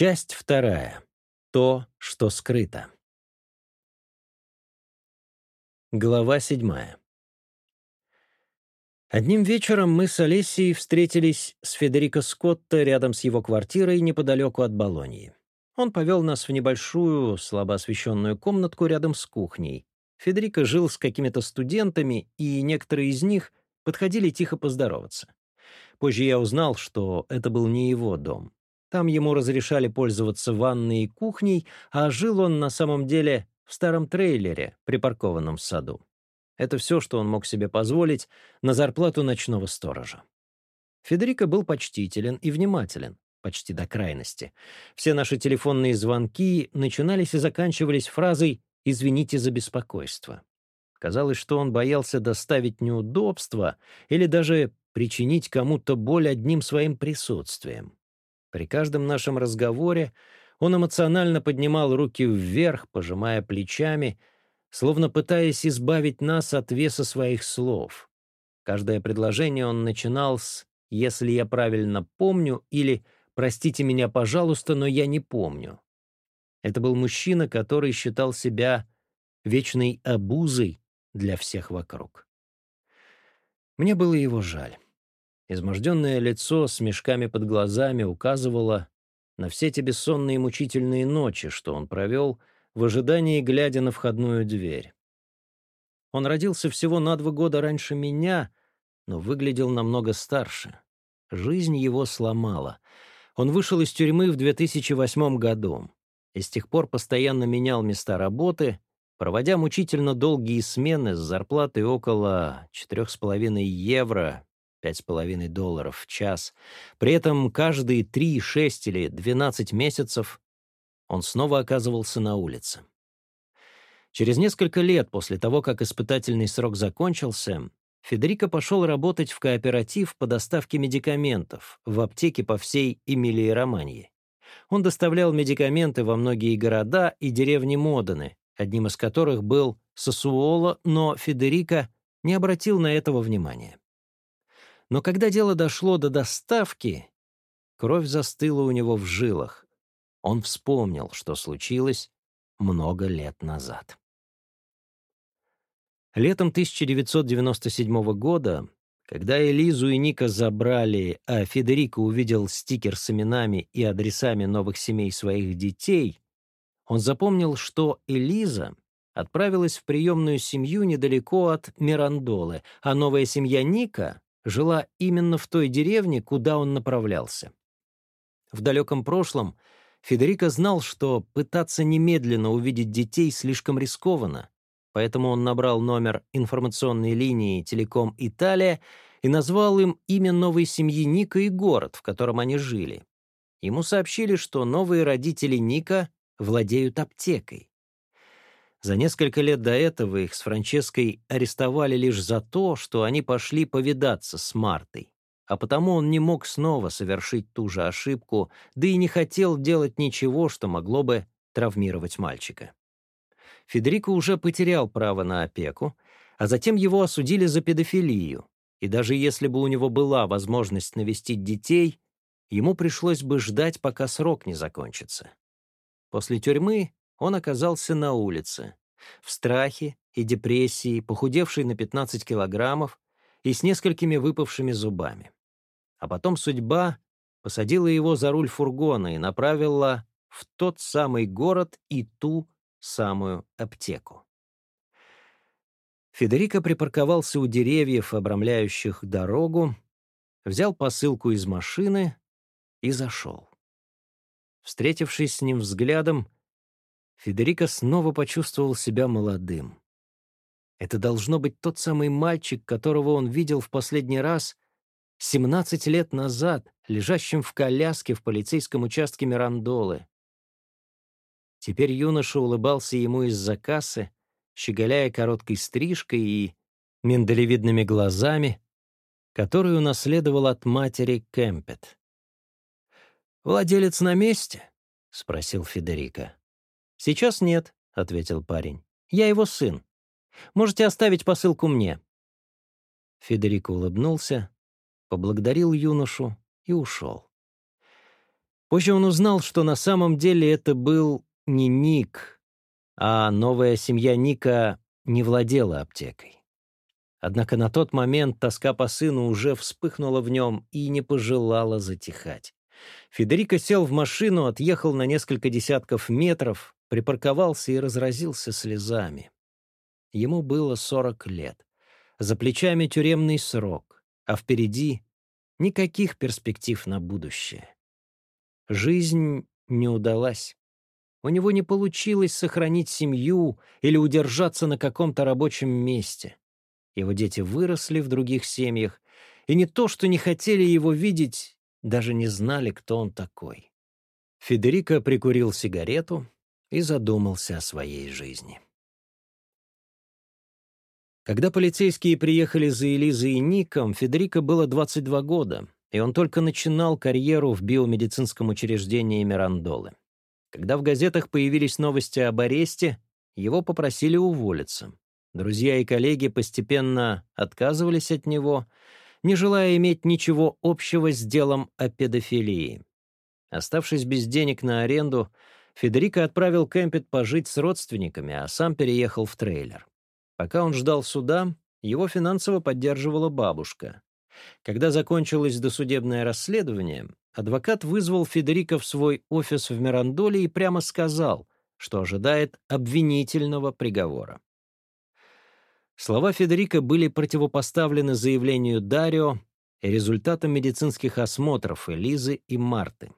Часть вторая. То, что скрыто. Глава седьмая. Одним вечером мы с Олесией встретились с Федерико Скотто рядом с его квартирой неподалеку от Болонии. Он повел нас в небольшую, слабо освещенную комнатку рядом с кухней. Федерико жил с какими-то студентами, и некоторые из них подходили тихо поздороваться. Позже я узнал, что это был не его дом. Там ему разрешали пользоваться ванной и кухней, а жил он на самом деле в старом трейлере, припаркованном в саду. Это все, что он мог себе позволить на зарплату ночного сторожа. Федерико был почтителен и внимателен, почти до крайности. Все наши телефонные звонки начинались и заканчивались фразой «извините за беспокойство». Казалось, что он боялся доставить неудобства или даже причинить кому-то боль одним своим присутствием. При каждом нашем разговоре он эмоционально поднимал руки вверх, пожимая плечами, словно пытаясь избавить нас от веса своих слов. Каждое предложение он начинал с «если я правильно помню» или «простите меня, пожалуйста, но я не помню». Это был мужчина, который считал себя вечной обузой для всех вокруг. Мне было его жаль. Изможденное лицо с мешками под глазами указывало на все те бессонные и мучительные ночи, что он провел, в ожидании, глядя на входную дверь. Он родился всего на два года раньше меня, но выглядел намного старше. Жизнь его сломала. Он вышел из тюрьмы в 2008 году и с тех пор постоянно менял места работы, проводя мучительно долгие смены с зарплатой около 4,5 евро 5,5 долларов в час. При этом каждые 3, 6 или 12 месяцев он снова оказывался на улице. Через несколько лет после того, как испытательный срок закончился, Федерико пошел работать в кооператив по доставке медикаментов в аптеке по всей Эмилии-Романьи. Он доставлял медикаменты во многие города и деревни Модены, одним из которых был Сосуоло, но Федерико не обратил на этого внимания. Но когда дело дошло до доставки, кровь застыла у него в жилах. Он вспомнил, что случилось много лет назад. Летом 1997 года, когда Элизу и Ника забрали, а Федерико увидел стикер с именами и адресами новых семей своих детей, он запомнил, что Элиза отправилась в приемную семью недалеко от Мирандолы, а новая семья Ника жила именно в той деревне, куда он направлялся. В далеком прошлом Федерико знал, что пытаться немедленно увидеть детей слишком рискованно, поэтому он набрал номер информационной линии «Телеком Италия» и назвал им имя новой семьи Ника и город, в котором они жили. Ему сообщили, что новые родители Ника владеют аптекой. За несколько лет до этого их с Франческой арестовали лишь за то, что они пошли повидаться с Мартой. А потому он не мог снова совершить ту же ошибку, да и не хотел делать ничего, что могло бы травмировать мальчика. Федерико уже потерял право на опеку, а затем его осудили за педофилию, и даже если бы у него была возможность навестить детей, ему пришлось бы ждать, пока срок не закончится. После тюрьмы он оказался на улице. В страхе и депрессии, похудевший на 15 килограммов и с несколькими выпавшими зубами. А потом судьба посадила его за руль фургона и направила в тот самый город и ту самую аптеку. Федерико припарковался у деревьев, обрамляющих дорогу, взял посылку из машины и зашел. Встретившись с ним взглядом, Федерико снова почувствовал себя молодым. Это должно быть тот самый мальчик, которого он видел в последний раз 17 лет назад, лежащим в коляске в полицейском участке Мирандолы. Теперь юноша улыбался ему из-за кассы, щеголяя короткой стрижкой и миндалевидными глазами, которую унаследовал от матери Кэмпет. «Владелец на месте?» — спросил Федерико. «Сейчас нет», — ответил парень. «Я его сын. Можете оставить посылку мне». Федерико улыбнулся, поблагодарил юношу и ушел. Позже он узнал, что на самом деле это был не Ник, а новая семья Ника не владела аптекой. Однако на тот момент тоска по сыну уже вспыхнула в нем и не пожелала затихать. Федерико сел в машину, отъехал на несколько десятков метров, припарковался и разразился слезами. Ему было 40 лет. За плечами тюремный срок, а впереди никаких перспектив на будущее. Жизнь не удалась. У него не получилось сохранить семью или удержаться на каком-то рабочем месте. Его дети выросли в других семьях, и не то, что не хотели его видеть, даже не знали, кто он такой. Федерико прикурил сигарету, и задумался о своей жизни. Когда полицейские приехали за Элизой и Ником, Федерико было 22 года, и он только начинал карьеру в биомедицинском учреждении Мирандолы. Когда в газетах появились новости об аресте, его попросили уволиться. Друзья и коллеги постепенно отказывались от него, не желая иметь ничего общего с делом о педофилии. Оставшись без денег на аренду, Федерико отправил Кэмпет пожить с родственниками, а сам переехал в трейлер. Пока он ждал суда, его финансово поддерживала бабушка. Когда закончилось досудебное расследование, адвокат вызвал Федерико в свой офис в Мирандоле и прямо сказал, что ожидает обвинительного приговора. Слова Федерико были противопоставлены заявлению Дарио и результатам медицинских осмотров Элизы и Марты.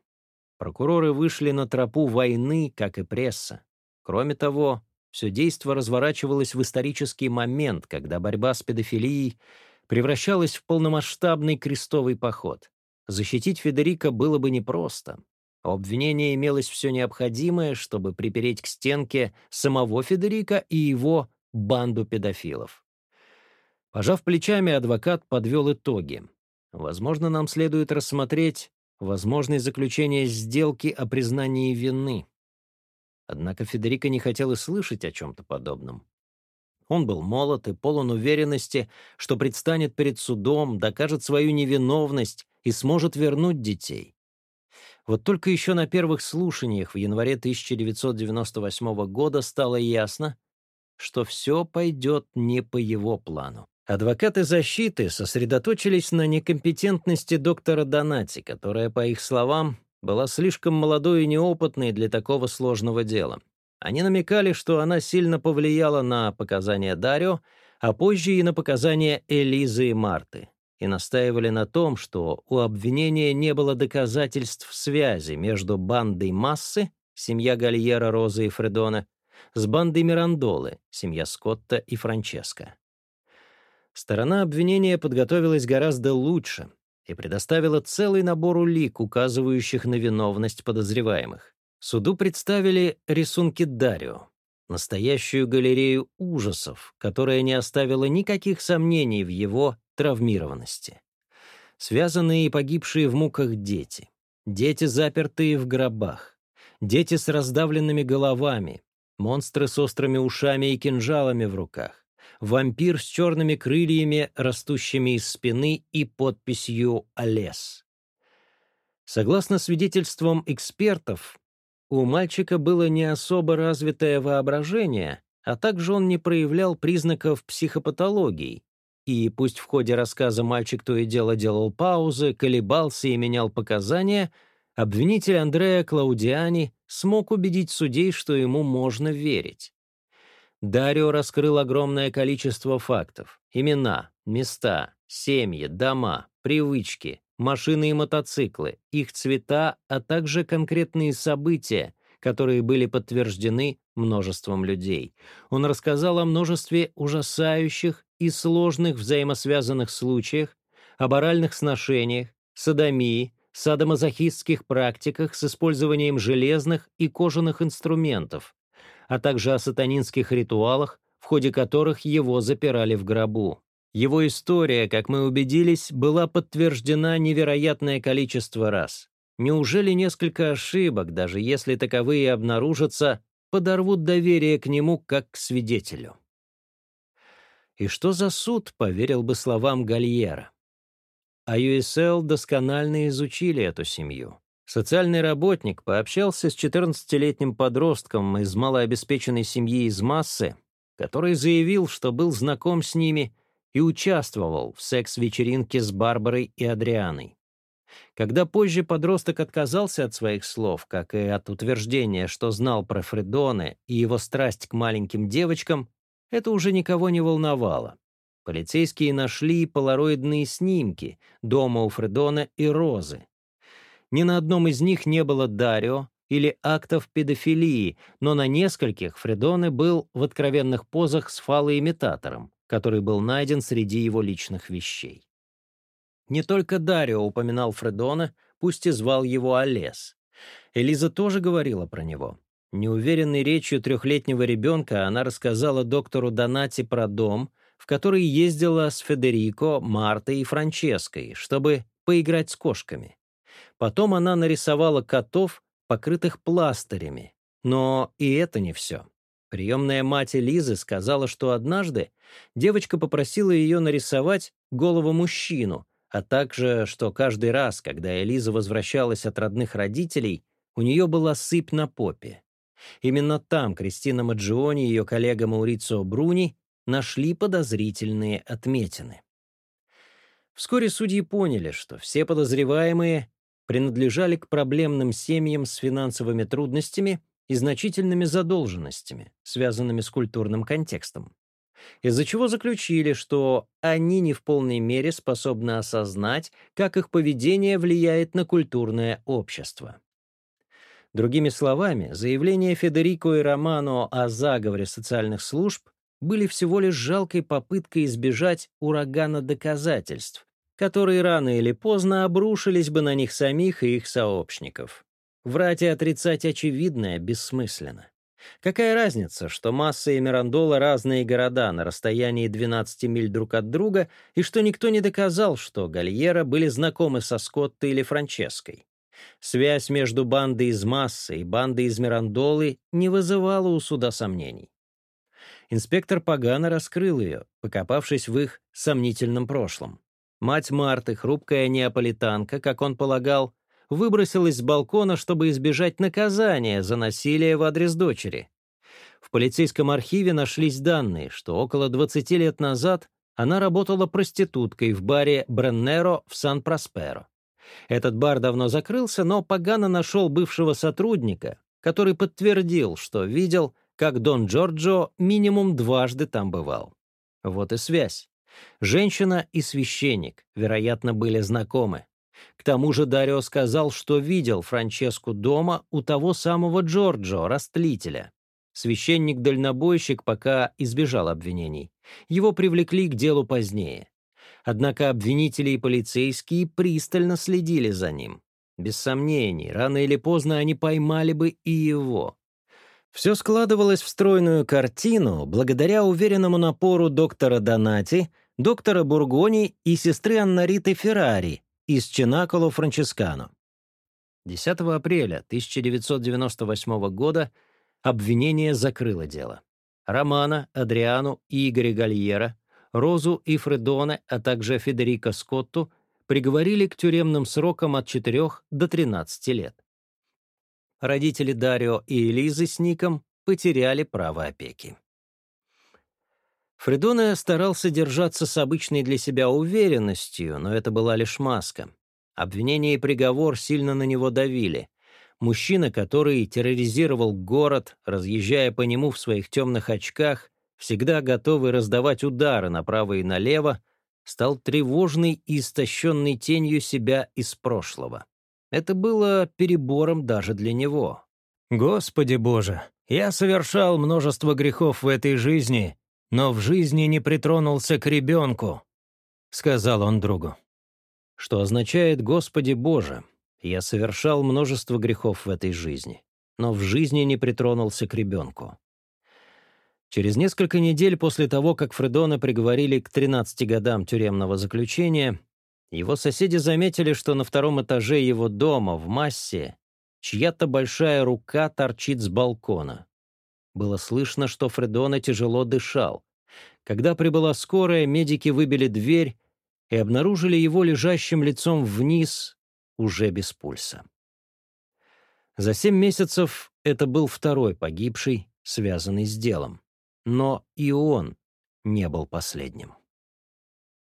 Прокуроры вышли на тропу войны, как и пресса. Кроме того, все действо разворачивалось в исторический момент, когда борьба с педофилией превращалась в полномасштабный крестовый поход. Защитить Федерико было бы непросто. А У обвинения имелось все необходимое, чтобы припереть к стенке самого Федерика и его банду педофилов. Пожав плечами, адвокат подвел итоги. Возможно, нам следует рассмотреть возможность заключения сделки о признании вины. Однако Федерико не хотел и слышать о чем-то подобном. Он был молод и полон уверенности, что предстанет перед судом, докажет свою невиновность и сможет вернуть детей. Вот только еще на первых слушаниях в январе 1998 года стало ясно, что все пойдет не по его плану. Адвокаты защиты сосредоточились на некомпетентности доктора Донати, которая, по их словам, была слишком молодой и неопытной для такого сложного дела. Они намекали, что она сильно повлияла на показания Дарио, а позже и на показания Элизы и Марты, и настаивали на том, что у обвинения не было доказательств связи между бандой Массы, семья Гальера, Розы и Фредона, с бандой Мирандолы, семья Скотта и Франческо сторона обвинения подготовилась гораздо лучше и предоставила целый набор улик, указывающих на виновность подозреваемых. Суду представили рисунки Дарио, настоящую галерею ужасов, которая не оставила никаких сомнений в его травмированности. Связанные и погибшие в муках дети, дети, запертые в гробах, дети с раздавленными головами, монстры с острыми ушами и кинжалами в руках, вампир с черными крыльями, растущими из спины и подписью «Олес». Согласно свидетельствам экспертов, у мальчика было не особо развитое воображение, а также он не проявлял признаков психопатологии. И пусть в ходе рассказа мальчик то и дело делал паузы, колебался и менял показания, обвинитель Андреа Клаудиани смог убедить судей, что ему можно верить. Дарио раскрыл огромное количество фактов. Имена, места, семьи, дома, привычки, машины и мотоциклы, их цвета, а также конкретные события, которые были подтверждены множеством людей. Он рассказал о множестве ужасающих и сложных взаимосвязанных случаях, об оральных сношениях, садомии, садомазохистских практиках с использованием железных и кожаных инструментов, а также о сатанинских ритуалах, в ходе которых его запирали в гробу. Его история, как мы убедились, была подтверждена невероятное количество раз. Неужели несколько ошибок, даже если таковые обнаружатся, подорвут доверие к нему как к свидетелю? И что за суд, поверил бы словам Гальера? А USL досконально изучили эту семью. Социальный работник пообщался с 14-летним подростком из малообеспеченной семьи из массы, который заявил, что был знаком с ними и участвовал в секс-вечеринке с Барбарой и Адрианой. Когда позже подросток отказался от своих слов, как и от утверждения, что знал про Фредоне и его страсть к маленьким девочкам, это уже никого не волновало. Полицейские нашли полароидные снимки дома у Фредона и Розы, ни на одном из них не было Дарио или актов педофилии, но на нескольких Фредоне был в откровенных позах с фалоимитатором, который был найден среди его личных вещей. Не только Дарио упоминал Фредона, пусть и звал его Олес. Элиза тоже говорила про него. Неуверенной речью трехлетнего ребенка она рассказала доктору Донати про дом, в который ездила с Федерико, Мартой и Франческой, чтобы поиграть с кошками. Потом она нарисовала котов, покрытых пластырями. Но и это не все. Приемная мать Лизы сказала, что однажды девочка попросила ее нарисовать голову мужчину, а также, что каждый раз, когда Элиза возвращалась от родных родителей, у нее была сыпь на попе. Именно там Кристина Маджиони и ее коллега Маурицио Бруни нашли подозрительные отметины. Вскоре судьи поняли, что все подозреваемые принадлежали к проблемным семьям с финансовыми трудностями и значительными задолженностями, связанными с культурным контекстом, из-за чего заключили, что они не в полной мере способны осознать, как их поведение влияет на культурное общество. Другими словами, заявления Федерико и Романо о заговоре социальных служб были всего лишь жалкой попыткой избежать урагана доказательств, которые рано или поздно обрушились бы на них самих и их сообщников. Врать и отрицать очевидное бессмысленно. Какая разница, что Масса и Мирандола — разные города на расстоянии 12 миль друг от друга, и что никто не доказал, что Гальера были знакомы со Скоттой или Франческой. Связь между бандой из Массы и бандой из Мирандолы не вызывала у суда сомнений. Инспектор Пагана раскрыл ее, покопавшись в их сомнительном прошлом. Мать Марты, хрупкая неаполитанка, как он полагал, выбросилась с балкона, чтобы избежать наказания за насилие в адрес дочери. В полицейском архиве нашлись данные, что около 20 лет назад она работала проституткой в баре «Бреннеро» в Сан-Просперо. Этот бар давно закрылся, но Пагано нашел бывшего сотрудника, который подтвердил, что видел, как Дон Джорджо минимум дважды там бывал. Вот и связь. Женщина и священник, вероятно, были знакомы. К тому же Дарио сказал, что видел Франческу дома у того самого Джорджо, растлителя. Священник-дальнобойщик пока избежал обвинений. Его привлекли к делу позднее. Однако обвинители и полицейские пристально следили за ним. Без сомнений, рано или поздно они поймали бы и его. Все складывалось в стройную картину благодаря уверенному напору доктора Донати, доктора Бургони и сестры Аннариты Феррари из Чинаколо Франческано. 10 апреля 1998 года обвинение закрыло дело. Романа, Адриану и Игоря Гальера, Розу и Фредоне, а также Федерико Скотту приговорили к тюремным срокам от 4 до 13 лет родители Дарио и Элизы с Ником потеряли право опеки. Фредоне старался держаться с обычной для себя уверенностью, но это была лишь маска. Обвинение и приговор сильно на него давили. Мужчина, который терроризировал город, разъезжая по нему в своих темных очках, всегда готовый раздавать удары направо и налево, стал тревожной и истощенной тенью себя из прошлого. Это было перебором даже для него. «Господи Боже, я совершал множество грехов в этой жизни, но в жизни не притронулся к ребенку», — сказал он другу. Что означает «Господи Боже, я совершал множество грехов в этой жизни, но в жизни не притронулся к ребенку». Через несколько недель после того, как Фредона приговорили к 13 годам тюремного заключения, его соседи заметили, что на втором этаже его дома в массе чья-то большая рука торчит с балкона. Было слышно, что Фредона тяжело дышал. Когда прибыла скорая, медики выбили дверь и обнаружили его лежащим лицом вниз, уже без пульса. За семь месяцев это был второй погибший, связанный с делом. Но и он не был последним.